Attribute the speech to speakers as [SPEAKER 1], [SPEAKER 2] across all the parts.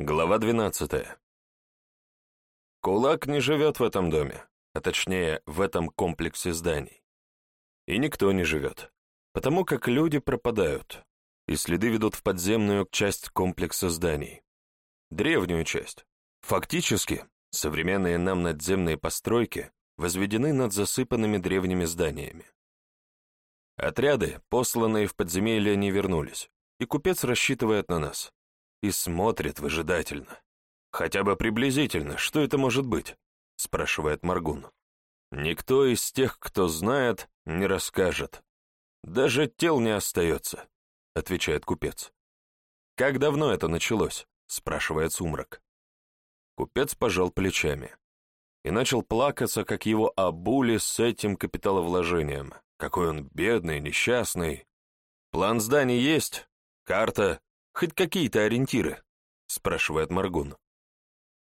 [SPEAKER 1] Глава 12. Кулак не живет в этом доме, а точнее, в этом комплексе зданий. И никто не живет, потому как люди пропадают, и следы ведут в подземную часть комплекса зданий. Древнюю часть. Фактически, современные нам надземные постройки возведены над засыпанными древними зданиями. Отряды, посланные в подземелье, не вернулись, и купец рассчитывает на нас и смотрит выжидательно. «Хотя бы приблизительно, что это может быть?» — спрашивает Маргун. «Никто из тех, кто знает, не расскажет. Даже тел не остается», — отвечает купец. «Как давно это началось?» — спрашивает Сумрак. Купец пожал плечами и начал плакаться, как его обули с этим капиталовложением. Какой он бедный, несчастный. План зданий есть, карта, Хоть какие-то ориентиры?» — спрашивает Маргун.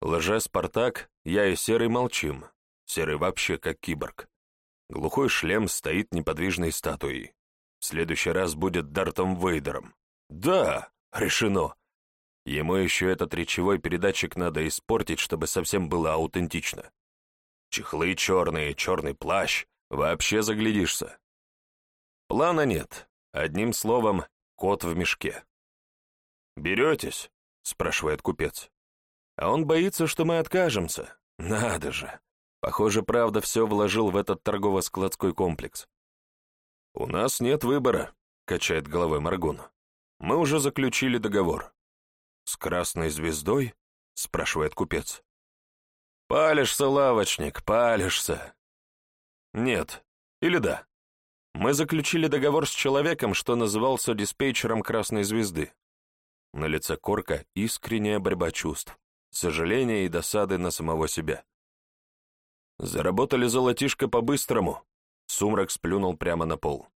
[SPEAKER 1] Лже-Спартак, я и Серый молчим. Серый вообще как киборг. Глухой шлем стоит неподвижной статуей. В следующий раз будет Дартом Вейдером. Да, решено. Ему еще этот речевой передатчик надо испортить, чтобы совсем было аутентично. Чехлы черные, черный плащ. Вообще заглядишься. Плана нет. Одним словом, кот в мешке. «Беретесь?» — спрашивает купец. А он боится, что мы откажемся. Надо же. Похоже, правда все вложил в этот торгово-складской комплекс. «У нас нет выбора», — качает головой Маргун. «Мы уже заключили договор». «С красной звездой?» — спрашивает купец. «Палишься, лавочник, палишься». «Нет. Или да. Мы заключили договор с человеком, что назывался диспетчером красной звезды. На лице Корка искренняя борьба чувств, сожаления и досады на самого себя. Заработали золотишко по-быстрому. Сумрак сплюнул прямо на пол.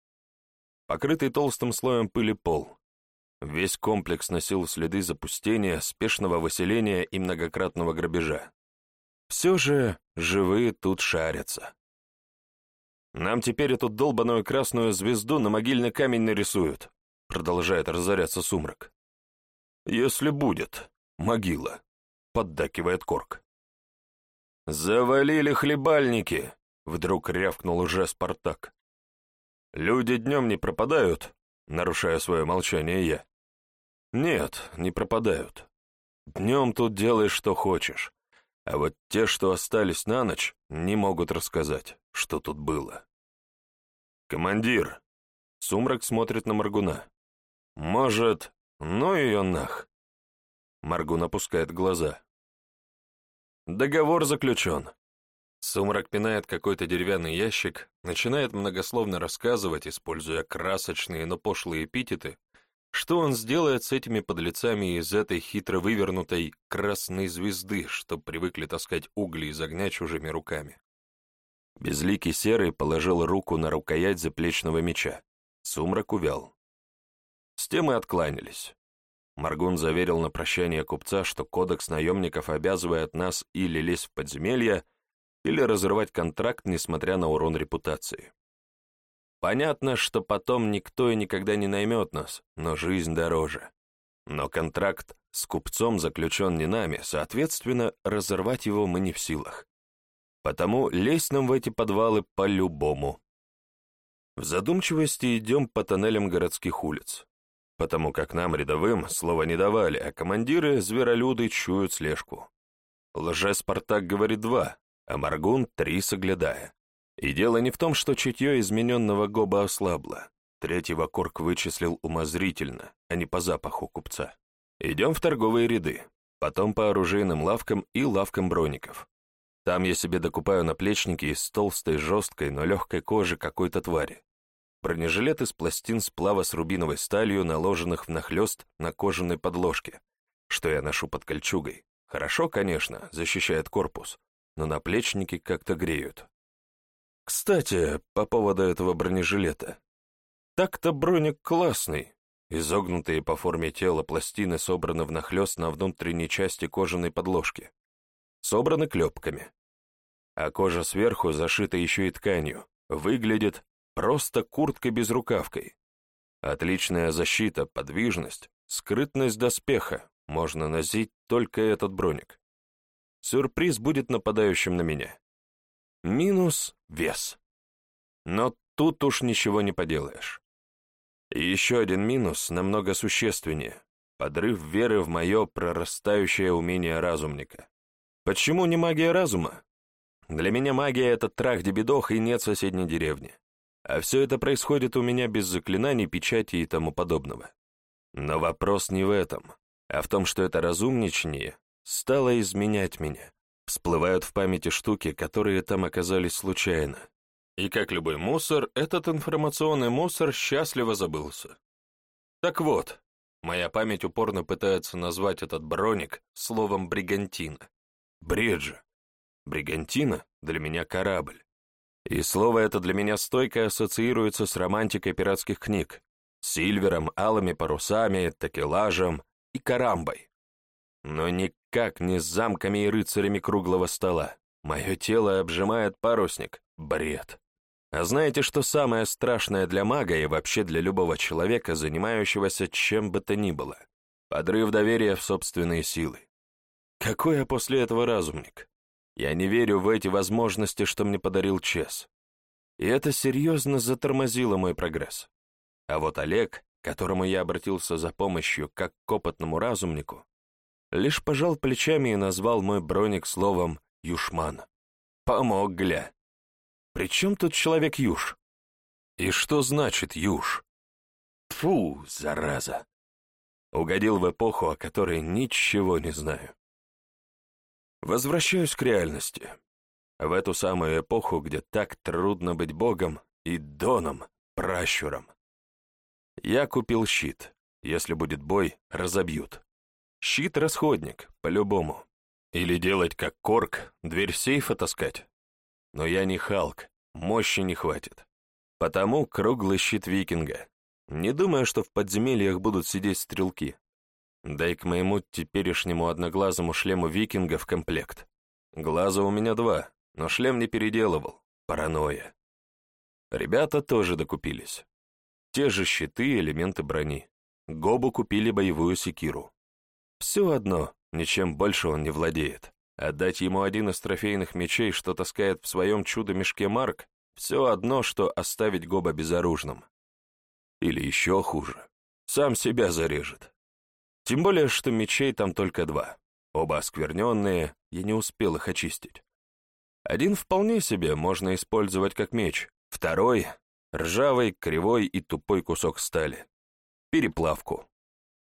[SPEAKER 1] Покрытый толстым слоем пыли пол. Весь комплекс носил следы запустения, спешного выселения и многократного грабежа. Все же живые тут шарятся. Нам теперь эту долбаную красную звезду на могильный камень нарисуют, продолжает разоряться сумрак. «Если будет. Могила», — поддакивает Корк. «Завалили хлебальники!» — вдруг рявкнул уже Спартак. «Люди днем не пропадают», — нарушая свое молчание я. «Нет, не пропадают. Днем тут делай, что хочешь. А вот те, что остались на ночь, не могут рассказать, что тут было». «Командир!» — Сумрак смотрит на Маргуна. «Может, «Ну ее нах!» Маргун опускает глаза. «Договор заключен». Сумрак пинает какой-то деревянный ящик, начинает многословно рассказывать, используя красочные, но пошлые эпитеты, что он сделает с этими подлецами из этой хитро вывернутой красной звезды, что привыкли таскать угли из огня чужими руками. Безликий серый положил руку на рукоять заплечного меча. Сумрак увял. С тем и откланялись. Маргун заверил на прощание купца, что кодекс наемников обязывает нас или лезть в подземелье, или разрывать контракт, несмотря на урон репутации. Понятно, что потом никто и никогда не наймет нас, но жизнь дороже. Но контракт с купцом заключен не нами, соответственно, разорвать его мы не в силах. Потому лезть нам в эти подвалы по-любому. В задумчивости идем по тоннелям городских улиц потому как нам, рядовым, слова не давали, а командиры, зверолюды, чуют слежку. Лже-Спартак говорит два, а Маргун — три соглядая. И дело не в том, что чутье измененного Гоба ослабло. Третьего Корк вычислил умозрительно, а не по запаху купца. Идем в торговые ряды, потом по оружейным лавкам и лавкам броников. Там я себе докупаю наплечники из толстой, жесткой, но легкой кожи какой-то твари бронежилет из пластин сплава с рубиновой сталью, наложенных внахлёст на кожаной подложке, что я ношу под кольчугой. Хорошо, конечно, защищает корпус, но наплечники как-то греют. Кстати, по поводу этого бронежилета. Так-то броник классный. Изогнутые по форме тела пластины собраны внахлёст на внутренней части кожаной подложки. Собраны клепками. А кожа сверху зашита еще и тканью. Выглядит Просто куртка-безрукавкой. Отличная защита, подвижность, скрытность доспеха, можно носить только этот броник. Сюрприз будет нападающим на меня. Минус — вес. Но тут уж ничего не поделаешь. И еще один минус намного существеннее — подрыв веры в мое прорастающее умение разумника. Почему не магия разума? Для меня магия — это трах-дебедох и нет соседней деревни. А все это происходит у меня без заклинаний, печати и тому подобного. Но вопрос не в этом, а в том, что это разумничание стало изменять меня. Всплывают в памяти штуки, которые там оказались случайно. И как любой мусор, этот информационный мусор счастливо забылся. Так вот, моя память упорно пытается назвать этот броник словом «бригантина». Бред же. Бригантина для меня корабль. И слово это для меня стойко ассоциируется с романтикой пиратских книг, сильвером, алыми парусами, такелажем и карамбой. Но никак не с замками и рыцарями круглого стола. Мое тело обжимает парусник. Бред. А знаете, что самое страшное для мага и вообще для любого человека, занимающегося чем бы то ни было? Подрыв доверия в собственные силы. Какой я после этого разумник? Я не верю в эти возможности, что мне подарил Чес. И это серьезно затормозило мой прогресс. А вот Олег, к которому я обратился за помощью как к опытному разумнику, лишь пожал плечами и назвал мой броник словом «юшман». Помог, гля. При чем тут человек Юж? И что значит Юж? Фу, зараза. Угодил в эпоху, о которой ничего не знаю. Возвращаюсь к реальности. В эту самую эпоху, где так трудно быть богом и доном, пращуром. Я купил щит. Если будет бой, разобьют. Щит-расходник, по-любому. Или делать как корк, дверь сейфа таскать. Но я не Халк, мощи не хватит. Потому круглый щит викинга. Не думаю, что в подземельях будут сидеть стрелки. Да и к моему теперешнему одноглазому шлему викинга в комплект. Глаза у меня два, но шлем не переделывал. Паранойя. Ребята тоже докупились. Те же щиты, элементы брони. Гобу купили боевую секиру. Все одно, ничем больше он не владеет. Отдать ему один из трофейных мечей, что таскает в своем чудо-мешке Марк, все одно, что оставить Гоба безоружным. Или еще хуже, сам себя зарежет. Тем более, что мечей там только два. Оба оскверненные, я не успел их очистить. Один вполне себе можно использовать как меч, второй — ржавый, кривой и тупой кусок стали. Переплавку.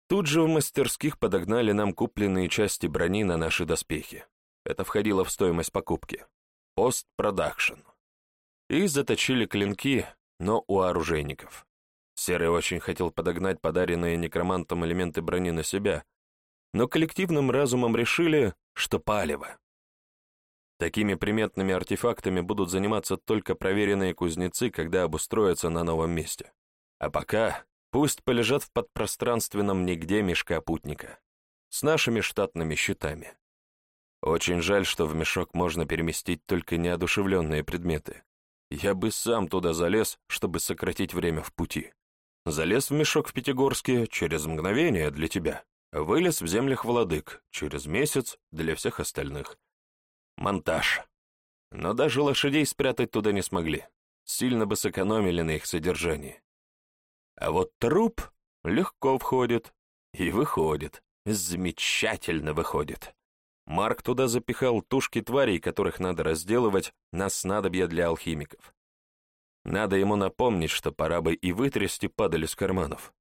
[SPEAKER 1] Тут же в мастерских подогнали нам купленные части брони на наши доспехи. Это входило в стоимость покупки. Постпродакшн. И заточили клинки, но у оружейников. Серый очень хотел подогнать подаренные некромантом элементы брони на себя, но коллективным разумом решили, что палево. Такими приметными артефактами будут заниматься только проверенные кузнецы, когда обустроятся на новом месте. А пока пусть полежат в подпространственном нигде мешка путника, с нашими штатными щитами. Очень жаль, что в мешок можно переместить только неодушевленные предметы. Я бы сам туда залез, чтобы сократить время в пути. Залез в мешок в Пятигорске через мгновение для тебя. Вылез в землях владык через месяц для всех остальных. Монтаж. Но даже лошадей спрятать туда не смогли. Сильно бы сэкономили на их содержании. А вот труп легко входит и выходит. Замечательно выходит. Марк туда запихал тушки тварей, которых надо разделывать на снадобья для алхимиков. Надо ему напомнить, что пора бы и вытрясти падали с карманов.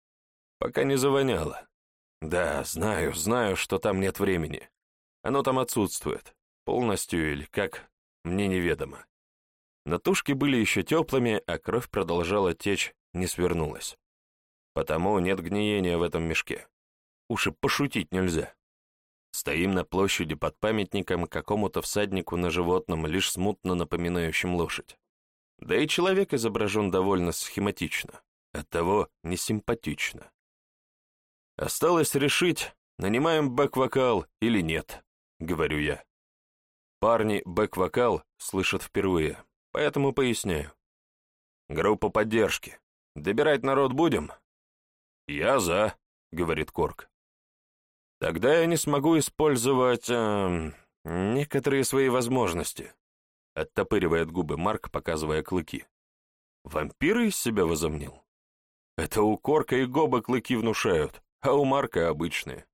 [SPEAKER 1] Пока не завоняло. Да, знаю, знаю, что там нет времени. Оно там отсутствует. Полностью или как, мне неведомо. Но тушки были еще теплыми, а кровь продолжала течь, не свернулась. Потому нет гниения в этом мешке. Уж и пошутить нельзя. Стоим на площади под памятником какому-то всаднику на животном, лишь смутно напоминающем лошадь. Да и человек изображен довольно схематично, оттого несимпатично. Осталось решить, нанимаем бэк-вокал или нет, говорю я. Парни бэк-вокал слышат впервые, поэтому поясняю. Группа поддержки. Добирать народ будем? Я за, говорит Корк. Тогда я не смогу использовать э, некоторые свои возможности. Оттопыривает губы Марк, показывая клыки. Вампиры из себя возомнил? Это у Корка и Гоба клыки внушают, а у Марка обычные.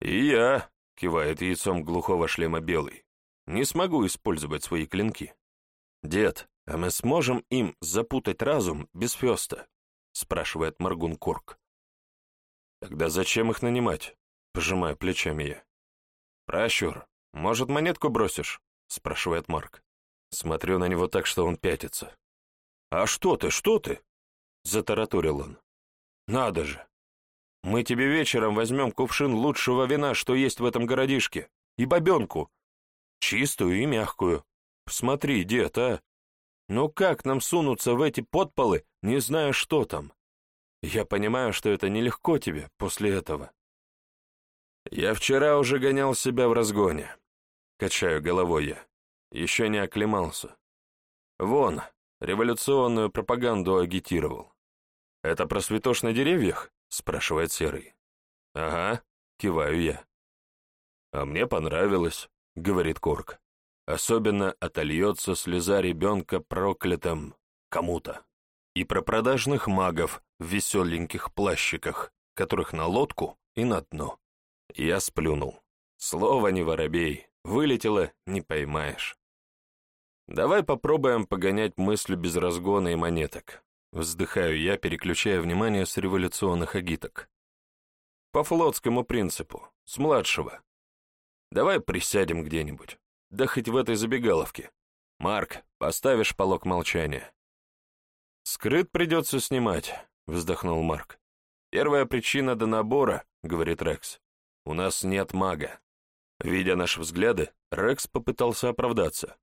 [SPEAKER 1] И я, кивает яйцом глухого шлема белый, не смогу использовать свои клинки. Дед, а мы сможем им запутать разум без феста? Спрашивает Маргун Корк. Тогда зачем их нанимать? Пожимаю плечами я. Пращур, может, монетку бросишь? Спрашивает Марк. Смотрю на него так, что он пятится. «А что ты, что ты?» — затараторил он. «Надо же! Мы тебе вечером возьмем кувшин лучшего вина, что есть в этом городишке, и бабенку. Чистую и мягкую. Смотри, дед, а! Ну как нам сунуться в эти подполы, не зная, что там? Я понимаю, что это нелегко тебе после этого. Я вчера уже гонял себя в разгоне. Качаю головой я. Еще не оклемался. Вон, революционную пропаганду агитировал. «Это про святош на деревьях?» — спрашивает Серый. «Ага», — киваю я. «А мне понравилось», — говорит Корк. «Особенно отольется слеза ребенка проклятым кому-то. И про продажных магов в веселеньких плащиках, которых на лодку и на дно». Я сплюнул. Слово не воробей, вылетело, не поймаешь. Давай попробуем погонять мыслью без разгона и монеток. Вздыхаю я, переключая внимание с революционных агиток. По флотскому принципу, с младшего. Давай присядем где-нибудь, да хоть в этой забегаловке. Марк, поставишь полок молчания. Скрыт придется снимать, вздохнул Марк. Первая причина до набора, говорит Рекс. У нас нет мага. Видя наши взгляды, Рекс попытался оправдаться.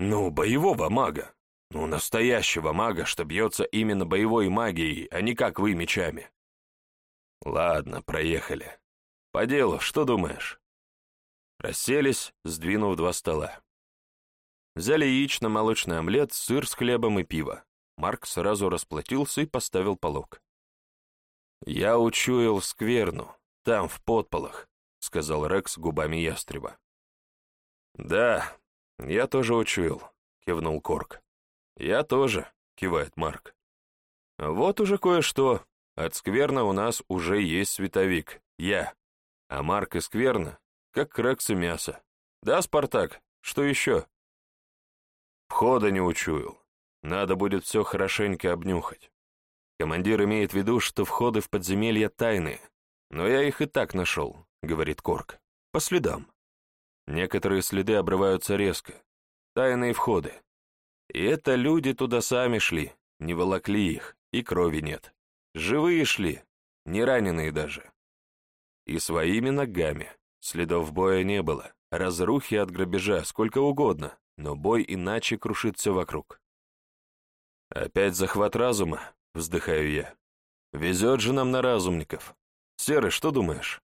[SPEAKER 1] Ну, боевого мага. Ну, настоящего мага, что бьется именно боевой магией, а не как вы мечами. Ладно, проехали. По делу, что думаешь? Расселись, сдвинув два стола. Взяли яично-молочный омлет, сыр с хлебом и пиво. Марк сразу расплатился и поставил полог. «Я учуял скверну, там, в подполах», — сказал Рекс губами ястреба. «Да, «Я тоже учуял», — кивнул Корк. «Я тоже», — кивает Марк. «Вот уже кое-что. От Скверна у нас уже есть световик. Я. А Марк и Скверна, как Крекс и мясо. Да, Спартак? Что еще?» «Входа не учуял. Надо будет все хорошенько обнюхать. Командир имеет в виду, что входы в подземелья тайные, но я их и так нашел», — говорит Корк. «По следам». Некоторые следы обрываются резко. Тайные входы. И это люди туда сами шли, не волокли их, и крови нет. Живые шли, не раненые даже. И своими ногами. Следов боя не было, разрухи от грабежа, сколько угодно, но бой иначе крушит все вокруг. «Опять захват разума?» — вздыхаю я. «Везет же нам на разумников. Серый, что думаешь?»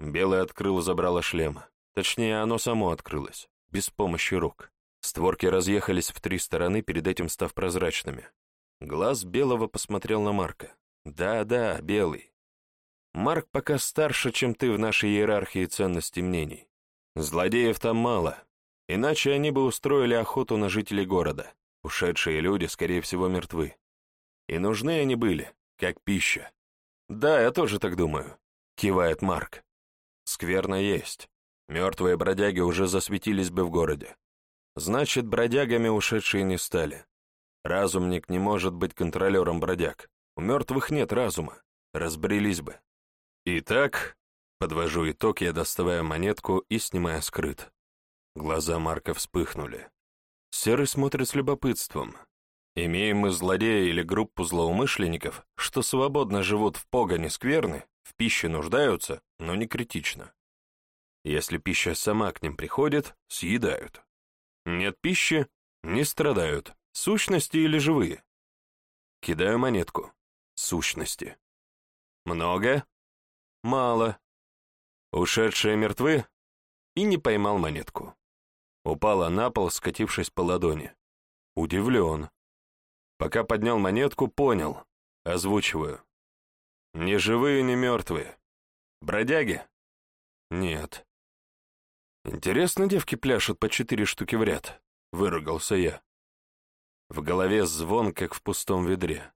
[SPEAKER 1] Белый открыл забрало шлема. Точнее, оно само открылось, без помощи рук. Створки разъехались в три стороны, перед этим став прозрачными. Глаз Белого посмотрел на Марка. «Да-да, Белый. Марк пока старше, чем ты в нашей иерархии ценностей мнений. Злодеев там мало, иначе они бы устроили охоту на жителей города. Ушедшие люди, скорее всего, мертвы. И нужны они были, как пища. Да, я тоже так думаю», — кивает Марк. «Скверно есть. Мертвые бродяги уже засветились бы в городе. Значит, бродягами ушедшие не стали. Разумник не может быть контролером бродяг. У мертвых нет разума. Разбрелись бы. Итак, подвожу итог, я доставая монетку и снимая скрыт. Глаза Марка вспыхнули. Серый смотрит с любопытством. Имеем мы злодея или группу злоумышленников, что свободно живут в погоне скверны, в пище нуждаются, но не критично. Если пища сама к ним приходит, съедают. Нет пищи — не страдают. Сущности или живые? Кидаю монетку. Сущности. Много? Мало. Ушедшие мертвы? И не поймал монетку. Упала на пол, скатившись по ладони. Удивлен. Пока поднял монетку, понял. Озвучиваю. Ни живые, ни мертвые. Бродяги? Нет. Интересно, девки пляшут по четыре штуки в ряд, выругался я. В голове звон, как в пустом ведре.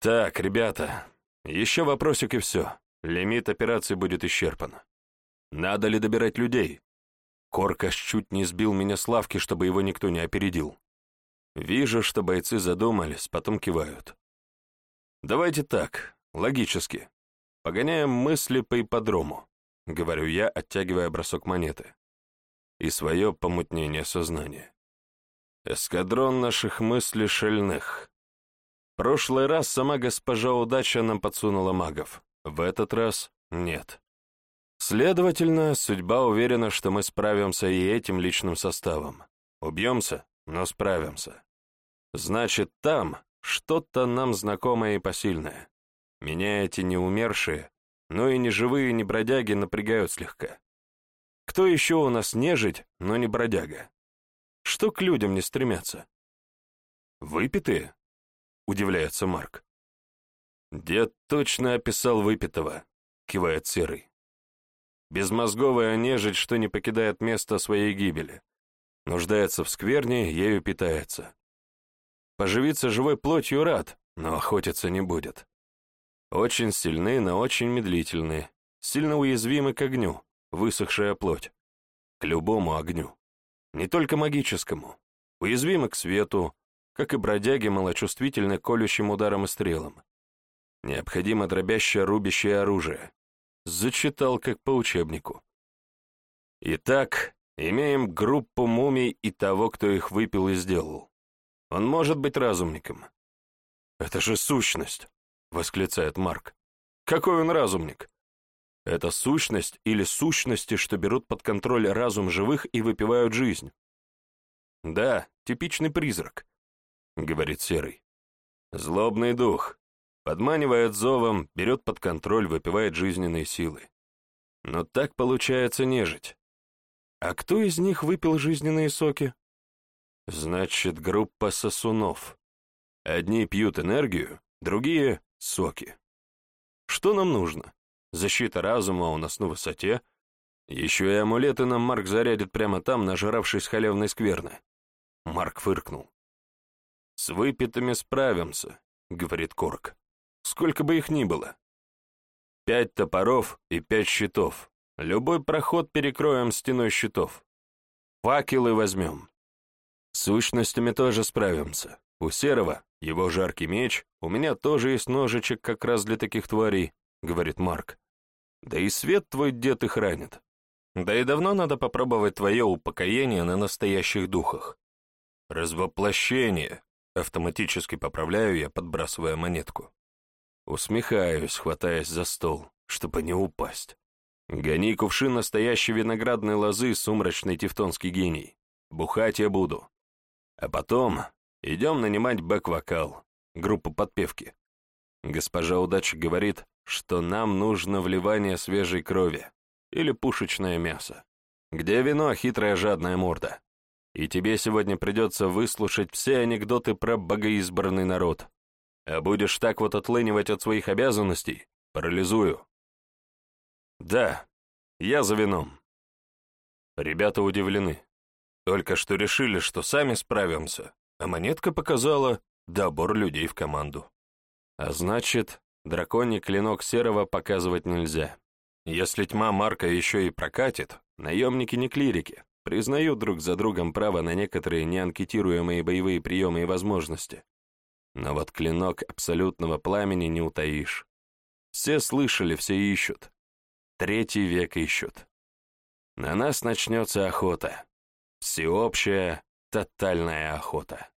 [SPEAKER 1] Так, ребята, еще вопросик и все. Лимит операции будет исчерпан. Надо ли добирать людей? Коркаш чуть не сбил меня с лавки, чтобы его никто не опередил. Вижу, что бойцы задумались, потом кивают. Давайте так, логически. Погоняем мысли по ипподрому, говорю я, оттягивая бросок монеты. И свое помутнение сознания. Эскадрон наших мыслей шальных. Прошлый раз сама госпожа удача нам подсунула магов. В этот раз нет. Следовательно, судьба уверена, что мы справимся и этим личным составом. Убьемся, но справимся. Значит, там что-то нам знакомое и посильное. Меня эти неумершие, но и не живые, не бродяги напрягают слегка. Кто еще у нас нежить, но не бродяга? Что к людям не стремятся? Выпитые? Удивляется Марк. Дед точно описал выпитого, кивает Серый. Безмозговая нежить, что не покидает место своей гибели. Нуждается в скверне, ею питается. Поживиться живой плотью рад, но охотиться не будет. Очень сильны, но очень медлительны, сильно уязвимы к огню, высохшая плоть, к любому огню, не только магическому, уязвимы к свету, как и бродяги малочувствительны колющим ударам и стрелам. Необходимо дробящее рубящее оружие. Зачитал, как по учебнику. Итак, имеем группу мумий и того, кто их выпил и сделал. Он может быть разумником. «Это же сущность!» — восклицает Марк. «Какой он разумник?» Это сущность или сущности, что берут под контроль разум живых и выпивают жизнь. «Да, типичный призрак», — говорит Серый. «Злобный дух, Подманивает зовом, берет под контроль, выпивает жизненные силы. Но так получается нежить. А кто из них выпил жизненные соки? Значит, группа сосунов. Одни пьют энергию, другие — соки. Что нам нужно? Защита разума у нас на высоте. Еще и амулеты нам Марк зарядит прямо там, нажравшись халявной скверны. Марк фыркнул. «С выпитыми справимся», — говорит Корк сколько бы их ни было. Пять топоров и пять щитов. Любой проход перекроем стеной щитов. Факелы возьмем. С сущностями тоже справимся. У Серого его жаркий меч, у меня тоже есть ножичек как раз для таких тварей, говорит Марк. Да и свет твой дед их ранит. Да и давно надо попробовать твое упокоение на настоящих духах. Развоплощение, автоматически поправляю я, подбрасывая монетку. Усмехаюсь, хватаясь за стол, чтобы не упасть. Гони кувшин настоящей виноградной лозы, сумрачный тевтонский гений. Бухать я буду. А потом идем нанимать бэк-вокал, группу подпевки. Госпожа Удача говорит, что нам нужно вливание свежей крови или пушечное мясо. Где вино, хитрая жадная морда? И тебе сегодня придется выслушать все анекдоты про богоизбранный народ, а будешь так вот отлынивать от своих обязанностей, парализую. Да, я за вином. Ребята удивлены. Только что решили, что сами справимся, а монетка показала добор людей в команду. А значит, драконий клинок серого показывать нельзя. Если тьма Марка еще и прокатит, наемники не клирики, признают друг за другом право на некоторые неанкетируемые боевые приемы и возможности. Но вот клинок абсолютного пламени не утаишь. Все слышали, все ищут. Третий век ищут. На нас начнется охота. Всеобщая, тотальная охота.